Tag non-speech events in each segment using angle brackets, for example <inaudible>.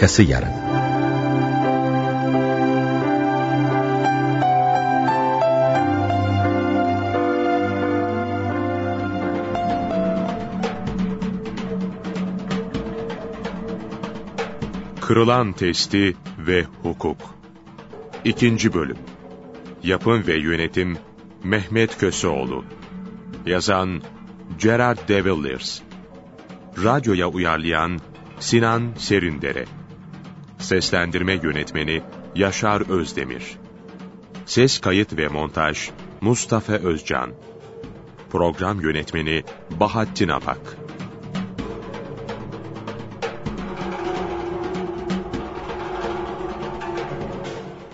Arkası yarın. Kırılan Testi ve Hukuk. İkinci Bölüm. Yapım ve Yönetim Mehmet Köseoğlu. Yazan Gerard de Villiers. Radyoya uyarlayan Sinan Serindere Seslendirme Yönetmeni Yaşar Özdemir Ses Kayıt ve Montaj Mustafa Özcan Program Yönetmeni Bahattin Apak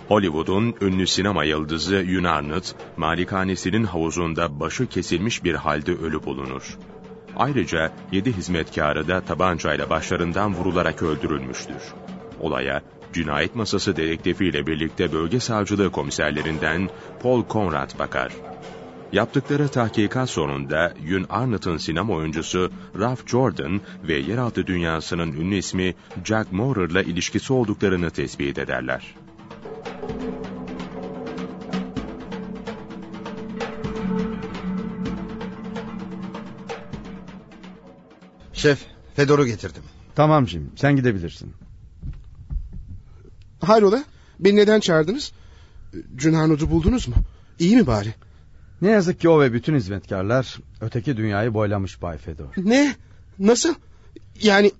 Hollywood'un ünlü sinema yıldızı Yun Arnott, malikanesinin havuzunda başı kesilmiş bir halde ölü bulunur. Ayrıca yedi hizmetkarı da tabancayla başlarından vurularak öldürülmüştür. Olaya cinayet masası dedektifiyle birlikte bölge savcılığı komiserlerinden Paul Conrad bakar. Yaptıkları tahkikat sonunda Yun Arnott'ın sinema oyuncusu Ralph Jordan ve yeraltı dünyasının ünlü ismi Jack Mohrer'la ilişkisi olduklarını tespit ederler. Şef, Fedor'u getirdim. Tamam Jim, sen gidebilirsin. Hayrola? Beni neden çağırdınız? Cünhanud'u buldunuz mu? İyi mi bari? Ne yazık ki o ve bütün hizmetkarlar öteki dünyayı boylamış Bay Fedor. Ne? Nasıl? Yani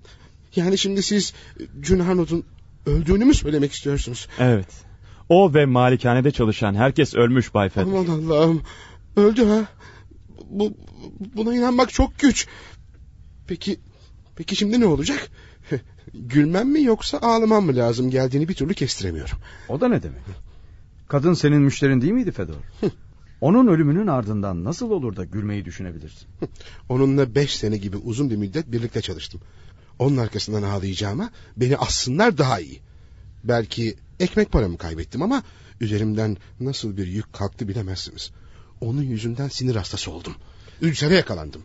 yani şimdi siz Cünhanud'un öldüğünü mü söylemek istiyorsunuz? Evet. O ve malikanede çalışan herkes ölmüş Bay Fedor. Aman Allah'ım. Öldü ha. Bu, buna inanmak çok güç. Peki peki şimdi ne olacak? Gülmem mi yoksa ağlamam mı lazım geldiğini bir türlü kestiremiyorum. O da ne demek? Kadın senin müşterin değil miydi Fedor? Onun ölümünün ardından nasıl olur da gülmeyi düşünebilirsin? <laughs> Onunla beş sene gibi uzun bir müddet birlikte çalıştım. Onun arkasından ağlayacağıma beni assınlar daha iyi. Belki ekmek paramı kaybettim ama üzerimden nasıl bir yük kalktı bilemezsiniz. Onun yüzünden sinir hastası oldum. Ülsere yakalandım.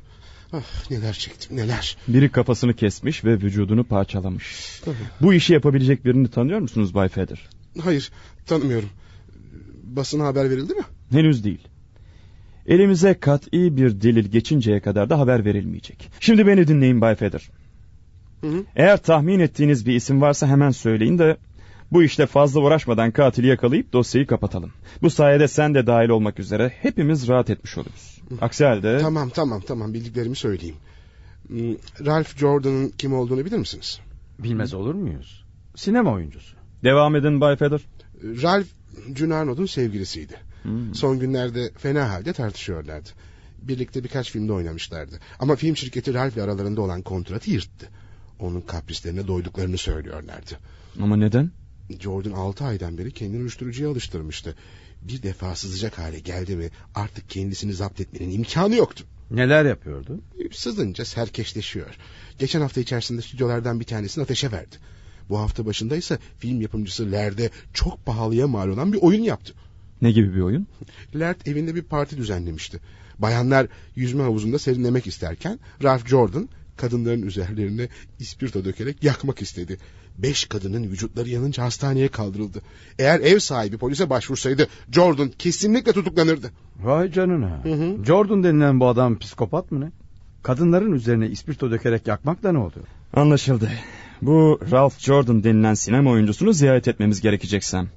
Ah, neler çektim neler. Biri kafasını kesmiş ve vücudunu parçalamış. Bu işi yapabilecek birini tanıyor musunuz Bay Feder? Hayır tanımıyorum. Basına haber verildi mi? Henüz değil. Elimize kat'i bir delil geçinceye kadar da haber verilmeyecek. Şimdi beni dinleyin Bay Feder. Hı hı. Eğer tahmin ettiğiniz bir isim varsa hemen söyleyin de bu işte fazla uğraşmadan katili yakalayıp dosyayı kapatalım. Bu sayede sen de dahil olmak üzere hepimiz rahat etmiş oluruz. Aksi halde... Tamam tamam tamam bildiklerimi söyleyeyim. Hmm, Ralph Jordan'ın kim olduğunu bilir misiniz? Bilmez olur muyuz? Sinema oyuncusu. Devam edin Bay Feder. Ralph Cunarno'nun sevgilisiydi. Hmm. Son günlerde fena halde tartışıyorlardı. Birlikte birkaç filmde oynamışlardı. Ama film şirketi Ralph'le aralarında olan kontratı yırttı. Onun kaprislerine doyduklarını söylüyorlardı. Ama neden? Jordan altı aydan beri kendini uyuşturucuya alıştırmıştı. Bir defa sızacak hale geldi mi artık kendisini zapt etmenin imkanı yoktu. Neler yapıyordu? Sızınca serkeşleşiyor. Geçen hafta içerisinde stüdyolardan bir tanesini ateşe verdi. Bu hafta başında ise film yapımcısı Lerd'e çok pahalıya mal olan bir oyun yaptı. Ne gibi bir oyun? <laughs> Lerd evinde bir parti düzenlemişti. Bayanlar yüzme havuzunda serinlemek isterken Ralph Jordan kadınların üzerlerine ispirto dökerek yakmak istedi. Beş kadının vücutları yanınca hastaneye kaldırıldı. Eğer ev sahibi polise başvursaydı Jordan kesinlikle tutuklanırdı. Vay canına. Hı hı. Jordan denilen bu adam psikopat mı ne? Kadınların üzerine ispirto dökerek yakmak da ne oluyor? Anlaşıldı. Bu Ralph Jordan denilen sinema oyuncusunu ziyaret etmemiz gerekecek Sam.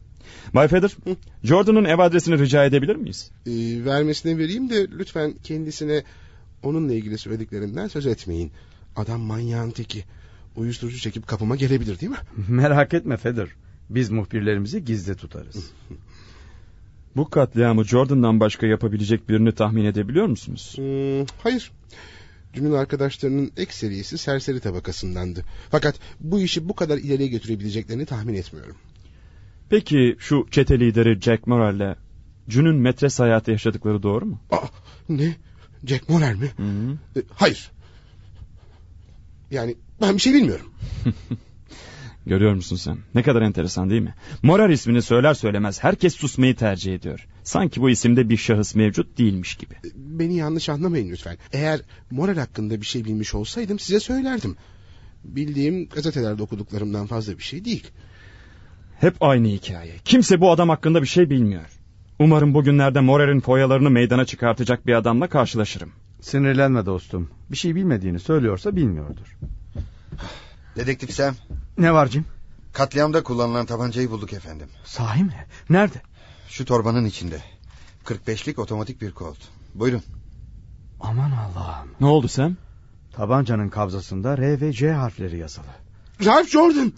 Bay Feder, Jordan'ın ev adresini rica edebilir miyiz? Ee, vermesini vereyim de lütfen kendisine onunla ilgili söylediklerinden söz etmeyin. Adam manyağın teki. Uyuşturucu çekip kapıma gelebilir değil mi? <laughs> Merak etme Feder. Biz muhbirlerimizi gizli tutarız. <laughs> Bu katliamı Jordan'dan başka yapabilecek birini tahmin edebiliyor musunuz? Hmm, hayır. Dünün arkadaşlarının ekserisi serseri tabakasındandı. Fakat bu işi bu kadar ileriye götürebileceklerini tahmin etmiyorum. Peki şu çete lideri Jack Morrell'le Jun'un metres hayatı yaşadıkları doğru mu? Aa, ne? Jack Morer mi? Hı hı. E, hayır. Yani ben bir şey bilmiyorum. <laughs> Görüyor musun sen? Ne kadar enteresan değil mi? Morrell ismini söyler söylemez herkes susmayı tercih ediyor. Sanki bu isimde bir şahıs mevcut değilmiş gibi. E, Beni yanlış anlamayın lütfen. Eğer Morer hakkında bir şey bilmiş olsaydım size söylerdim. Bildiğim gazetelerde okuduklarımdan fazla bir şey değil. Hep aynı hikaye. Kimse bu adam hakkında bir şey bilmiyor. Umarım bugünlerde Morer'in foyalarını meydana çıkartacak bir adamla karşılaşırım. Sinirlenme dostum. Bir şey bilmediğini söylüyorsa bilmiyordur. Dedektif Sam. Ne var Jim? Katliamda kullanılan tabancayı bulduk efendim. Sahi mi? Nerede? Şu torbanın içinde. 45'lik otomatik bir kolt. Buyurun. Aman Allah'ım. Ne oldu Sam? Tabancanın kabzasında R ve C harfleri yazılı. Ralph Jordan!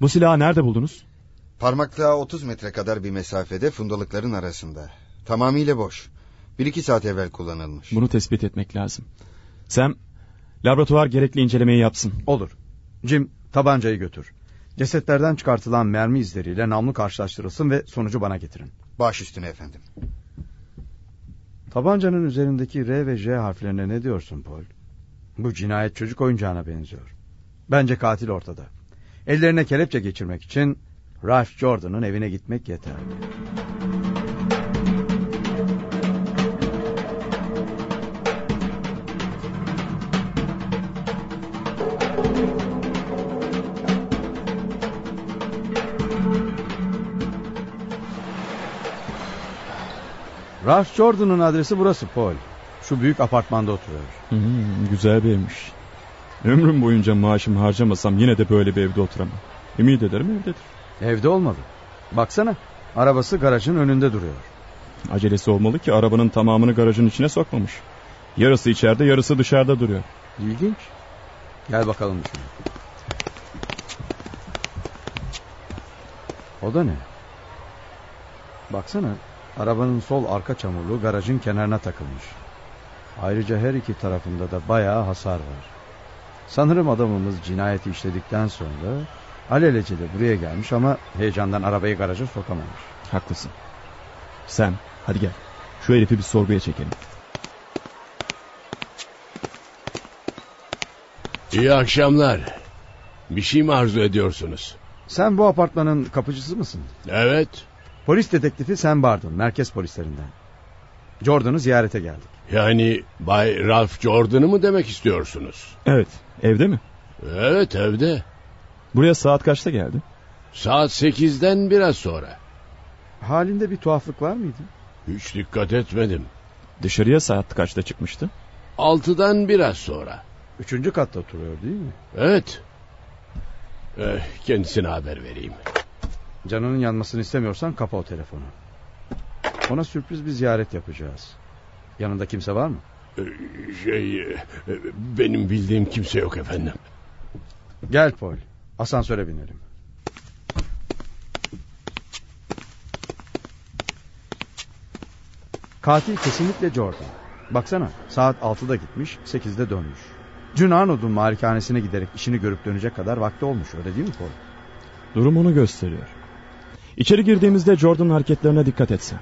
Bu silahı nerede buldunuz? Parmaklığa 30 metre kadar bir mesafede fundalıkların arasında. Tamamıyla boş. Bir iki saat evvel kullanılmış. Bunu tespit etmek lazım. Sam, laboratuvar gerekli incelemeyi yapsın. Olur. Jim tabancayı götür. Cesetlerden çıkartılan mermi izleriyle namlu karşılaştırılsın ve sonucu bana getirin. Baş üstüne efendim. Tabancanın üzerindeki R ve J harflerine ne diyorsun Paul? Bu cinayet çocuk oyuncağına benziyor. Bence katil ortada. Ellerine kelepçe geçirmek için Ralph Jordan'ın evine gitmek yeterli. Ralph Jordan'ın adresi burası Paul. Şu büyük apartmanda oturuyor. Hmm, güzel bir evmiş. Ömrüm boyunca maaşımı harcamasam yine de böyle bir evde oturamam. Ümit ederim evdedir. Evde olmadı. Baksana arabası garajın önünde duruyor. Acelesi olmalı ki arabanın tamamını garajın içine sokmamış. Yarısı içeride yarısı dışarıda duruyor. İlginç. Gel bakalım şuna. O da ne? Baksana arabanın sol arka çamurluğu garajın kenarına takılmış. Ayrıca her iki tarafında da bayağı hasar var. Sanırım adamımız cinayeti işledikten sonra alelacele buraya gelmiş ama heyecandan arabayı garaja sokamamış. Haklısın. Sam hadi gel. Şu herifi bir sorguya çekelim. İyi akşamlar. Bir şey mi arzu ediyorsunuz? Sen bu apartmanın kapıcısı mısın? Evet. Polis dedektifi Sam Bardon, merkez polislerinden. Jordan'ı ziyarete geldik. Yani Bay Ralph Jordan'ı mı demek istiyorsunuz? Evet evde mi? Evet evde. Buraya saat kaçta geldi? Saat sekizden biraz sonra. Halinde bir tuhaflık var mıydı? Hiç dikkat etmedim. Dışarıya saat kaçta çıkmıştı? Altıdan biraz sonra. Üçüncü katta oturuyor değil mi? Evet. Eh, kendisine haber vereyim. Canının yanmasını istemiyorsan kapa o telefonu. Ona sürpriz bir ziyaret yapacağız. Yanında kimse var mı? Eh, Şey, eh, benim bildiğim kimse yok efendim. Gel Paul. Asansöre binelim. Katil kesinlikle Jordan. Baksana saat 6'da gitmiş 8'de dönmüş. Dün Arnold'un malikanesine giderek işini görüp dönecek kadar vakti olmuş öyle değil mi Paul? Durum onu gösteriyor. İçeri girdiğimizde Jordan'ın hareketlerine dikkat etsen.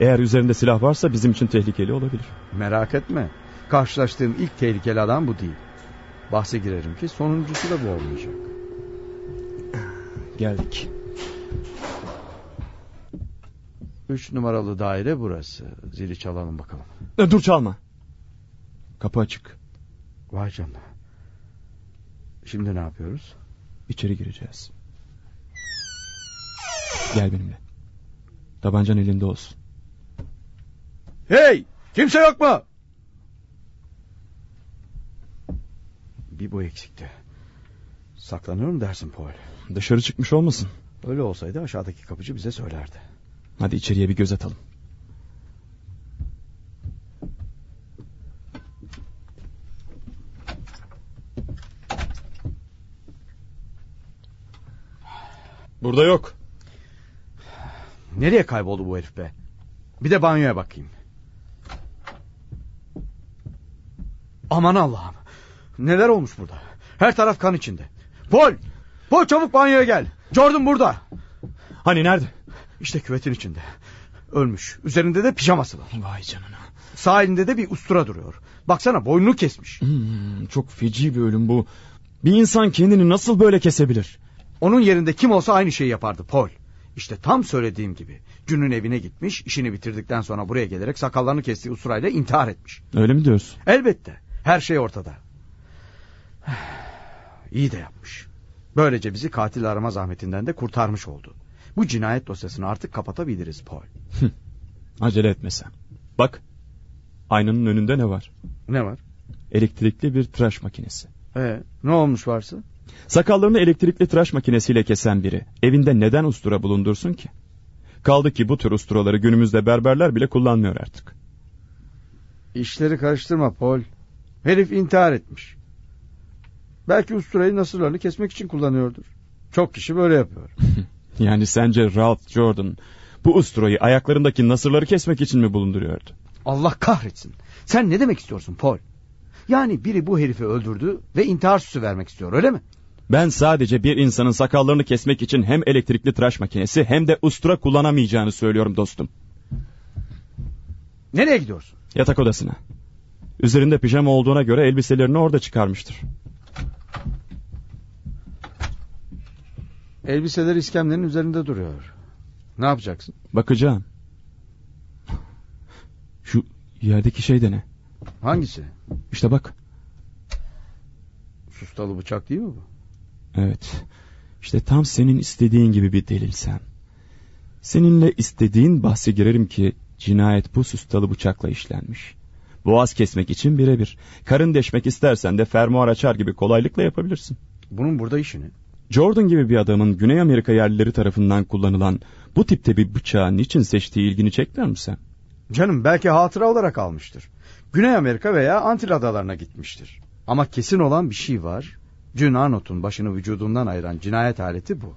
Eğer üzerinde silah varsa bizim için tehlikeli olabilir. Merak etme. Karşılaştığım ilk tehlikeli adam bu değil. Bahse girerim ki sonuncusu da bu olmayacak. Geldik. Üç numaralı daire burası. Zili çalalım bakalım. E, Dur çalma. Kapı açık. Vay canına. Şimdi ne yapıyoruz? İçeri gireceğiz. Gel benimle. Tabancan elinde olsun. Hey! Kimse yok mu? Bir bu eksikti. Saklanıyorum dersin Paul. Dışarı çıkmış olmasın. Öyle olsaydı aşağıdaki kapıcı bize söylerdi. Hadi içeriye bir göz atalım. Burada yok. Nereye kayboldu bu herif be? Bir de banyoya bakayım. Aman Allah'ım. Neler olmuş burada? Her taraf kan içinde. Paul! Paul çabuk banyoya gel. Jordan burada. Hani nerede? İşte küvetin içinde. Ölmüş. Üzerinde de pijaması var. Vay canına. Sağ elinde de bir ustura duruyor. Baksana boynunu kesmiş. Hmm, çok feci bir ölüm bu. Bir insan kendini nasıl böyle kesebilir? Onun yerinde kim olsa aynı şeyi yapardı Paul. İşte tam söylediğim gibi. Cün'ün evine gitmiş, işini bitirdikten sonra buraya gelerek sakallarını kestiği usturayla intihar etmiş. Öyle mi diyorsun? Elbette. Her şey ortada. İyi de yapmış. Böylece bizi katil arama zahmetinden de kurtarmış oldu. Bu cinayet dosyasını artık kapatabiliriz Paul. Acele etme sen. Bak, aynanın önünde ne var? Ne var? Elektrikli bir tıraş makinesi. Ee, ne olmuş varsa? Sakallarını elektrikli tıraş makinesiyle kesen biri evinde neden ustura bulundursun ki? Kaldı ki bu tür usturaları günümüzde berberler bile kullanmıyor artık. İşleri karıştırma Paul. Herif intihar etmiş. Belki usturayı nasırlarını kesmek için kullanıyordur. Çok kişi böyle yapıyor. <laughs> Yani sence Ralph Jordan bu usturayı ayaklarındaki nasırları kesmek için mi bulunduruyordu? Allah kahretsin. Sen ne demek istiyorsun Paul? Yani biri bu herifi öldürdü ve intihar süsü vermek istiyor öyle mi? Ben sadece bir insanın sakallarını kesmek için hem elektrikli tıraş makinesi hem de ustura kullanamayacağını söylüyorum dostum. Nereye gidiyorsun? Yatak odasına. Üzerinde pijama olduğuna göre elbiselerini orada çıkarmıştır. Elbiseler iskemlenin üzerinde duruyor. Ne yapacaksın? Bakacağım. Şu yerdeki şey de ne? Hangisi? İşte bak. Sustalı bıçak değil mi bu? Evet. İşte tam senin istediğin gibi bir delil sen. Seninle istediğin bahse girerim ki cinayet bu sustalı bıçakla işlenmiş. Boğaz kesmek için birebir. Karın deşmek istersen de fermuar açar gibi kolaylıkla yapabilirsin. Bunun burada işi ne? Jordan gibi bir adamın Güney Amerika yerlileri tarafından kullanılan bu tipte bir bıçağı niçin seçtiği ilgini çekmiyor mu sen? Canım belki hatıra olarak almıştır. Güney Amerika veya Antil adalarına gitmiştir. Ama kesin olan bir şey var. June Arnott'un başını vücudundan ayıran cinayet aleti bu.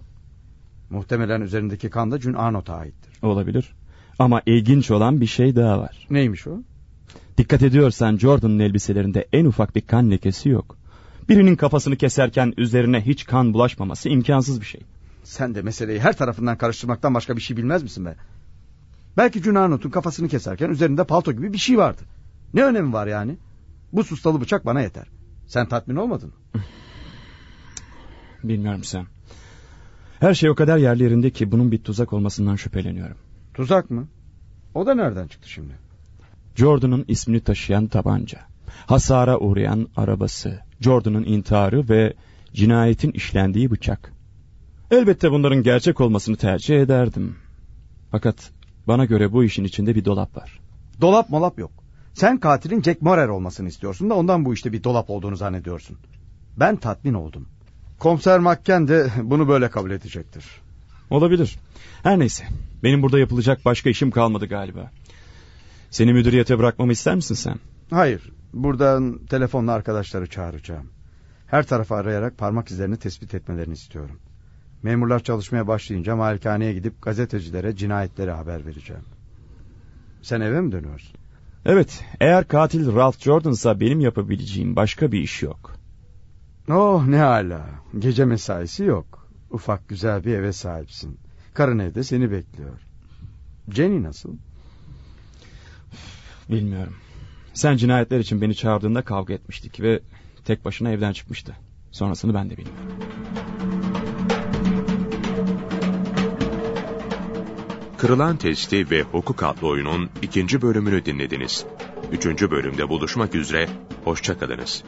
Muhtemelen üzerindeki kan da June Arnott'a aittir. Olabilir. Ama ilginç olan bir şey daha var. Neymiş o? Dikkat ediyorsan Jordan'ın elbiselerinde en ufak bir kan lekesi yok. Birinin kafasını keserken üzerine hiç kan bulaşmaması imkansız bir şey. Sen de meseleyi her tarafından karıştırmaktan başka bir şey bilmez misin be? Belki June Arnott'un kafasını keserken üzerinde palto gibi bir şey vardı. Ne önemi var yani? Bu sustalı bıçak bana yeter. Sen tatmin olmadın mı? <laughs> Bilmiyorum sen. Her şey o kadar yerli yerinde ki bunun bir tuzak olmasından şüpheleniyorum. Tuzak mı? O da nereden çıktı şimdi? Jordan'ın ismini taşıyan tabanca, hasara uğrayan arabası, Jordan'ın intiharı ve cinayetin işlendiği bıçak. Elbette bunların gerçek olmasını tercih ederdim. Fakat bana göre bu işin içinde bir dolap var. Dolap molap yok. Sen katilin Jack Morer olmasını istiyorsun da ondan bu işte bir dolap olduğunu zannediyorsun. Ben tatmin oldum. Komiser Makken de bunu böyle kabul edecektir. Olabilir. Her neyse. Benim burada yapılacak başka işim kalmadı galiba. Seni müdüriyete bırakmamı ister misin sen? Hayır. Buradan telefonla arkadaşları çağıracağım. Her tarafa arayarak parmak izlerini tespit etmelerini istiyorum. Memurlar çalışmaya başlayınca malikaneye gidip gazetecilere cinayetleri haber vereceğim. Sen eve mi dönüyorsun? Evet, eğer katil Ralph Jordan'sa benim yapabileceğim başka bir iş yok. Oh ne hala. Gece mesaisi yok. Ufak güzel bir eve sahipsin. Karın evde seni bekliyor. Jenny nasıl? Bilmiyorum. Sen cinayetler için beni çağırdığında kavga etmiştik ve tek başına evden çıkmıştı. Sonrasını ben de bilmiyorum. Kırılan Testi ve Hukuk adlı oyunun ikinci bölümünü dinlediniz. Üçüncü bölümde buluşmak üzere, hoşçakalınız.